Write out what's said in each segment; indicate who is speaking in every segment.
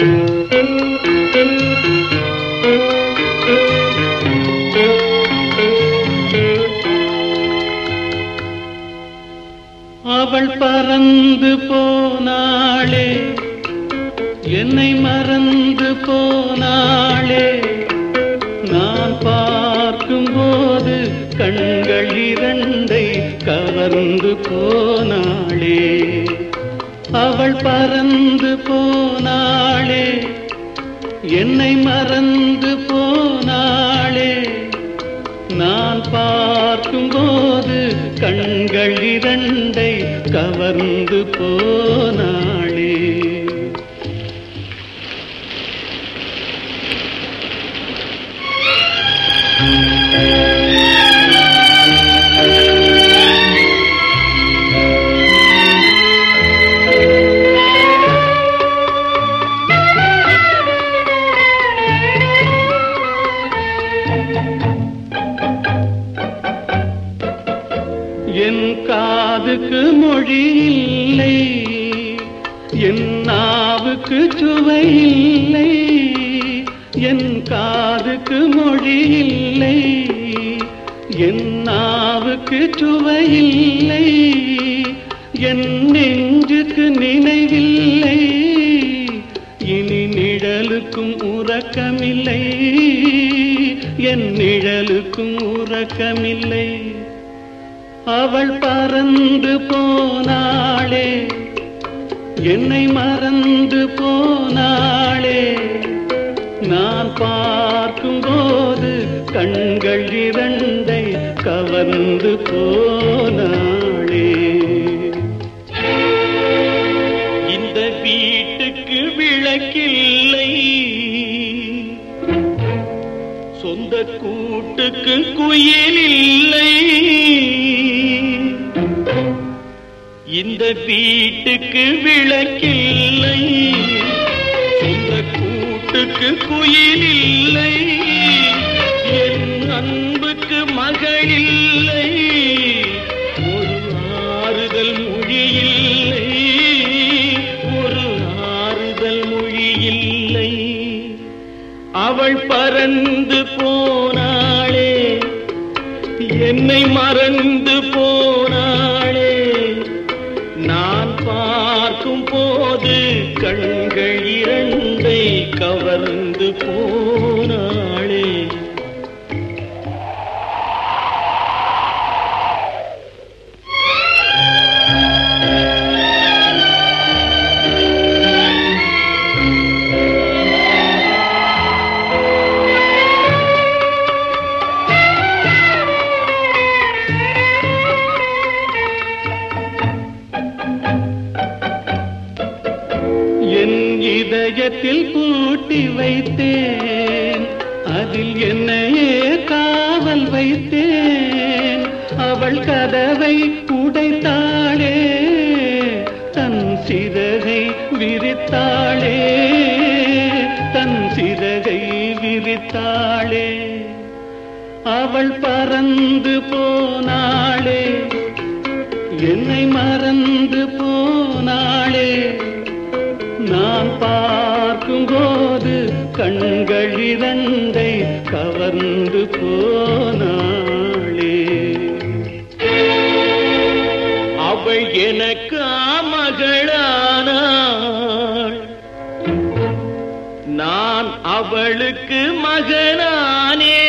Speaker 1: அவள் பறந்து போனாளே என்னை மறந்து போனாளே. நான் பார்க்கும்போது கண்கள் இரண்டை கவர்ந்து போனாளே. அவள் பறந்து போனாள். என்னை மறந்து போனாளே நான் பார்க்கும்போது கண்கள் இரண்டை கவர்ந்து போனாளே. என் காதுக்கு மொழி இல்லை என் நாவுக்கு சுவை இல்லை என் காதுக்கு மொழி இல்லை என் நாவுக்கு சுவை இல்லை என் நெஞ்சுக்கு நினைவில்லை இனி நிழலுக்கும் உறக்கமில்லை என் நிழலுக்கும் உறக்கமில்லை. அவள் பறந்து போனாளே. என்னை மறந்து போனாளே. நான் பார்க்கும்போது கண்கள் இரண்டை கவர்ந்து போனாளே. இந்த வீட்டுக்கு விளக்கில்லை. சொந்த கூட்டுக்கு குயில் இல்லை இந்த வீட்டுக்கு விளக்கில்லை. சொந்த கூட்டுக்கு குயில் இல்லை என் அன்புக்கு மகள் இல்லை ஒரு ஆறுதல் மொழி இல்லை ஒரு ஆறுதல் மொழி இல்லை அவள் பறந்து போனாளே. என்னை மறந்து இதயத்தில் பூட்டி வைத்தேன். அதில் என்னையே காவல் வைத்தேன். அவள் கதவை உடைத்தாளே தன் சிறகை விரித்தாளே தன் சிறகை விரித்தாளே. அவள் பறந்து போனாளே என்னை மறந்து போனாளே. நான் பா பார்க்கும்போது கண்கள் இரண்டை கவர்ந்து போனாளே. அவள் எனக்கு மகளானாள் நான் அவளுக்கு மகனானே.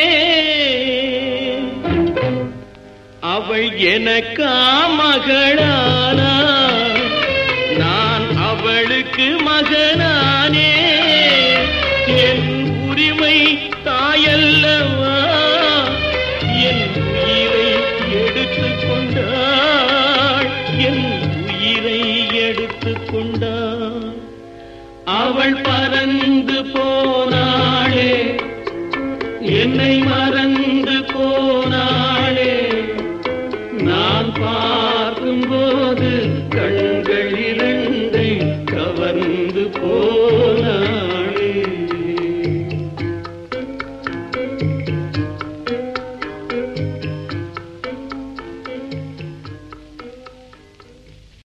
Speaker 1: அவள் எனக்கா மகளானாள் நான் அவளுக்கு மகனானே. உரிமை தாயல்லவா? என் உயிரை எடுத்து கொண்டாள். என் உயிரை எடுத்து கொண்டாள். அவள் பறந்து போ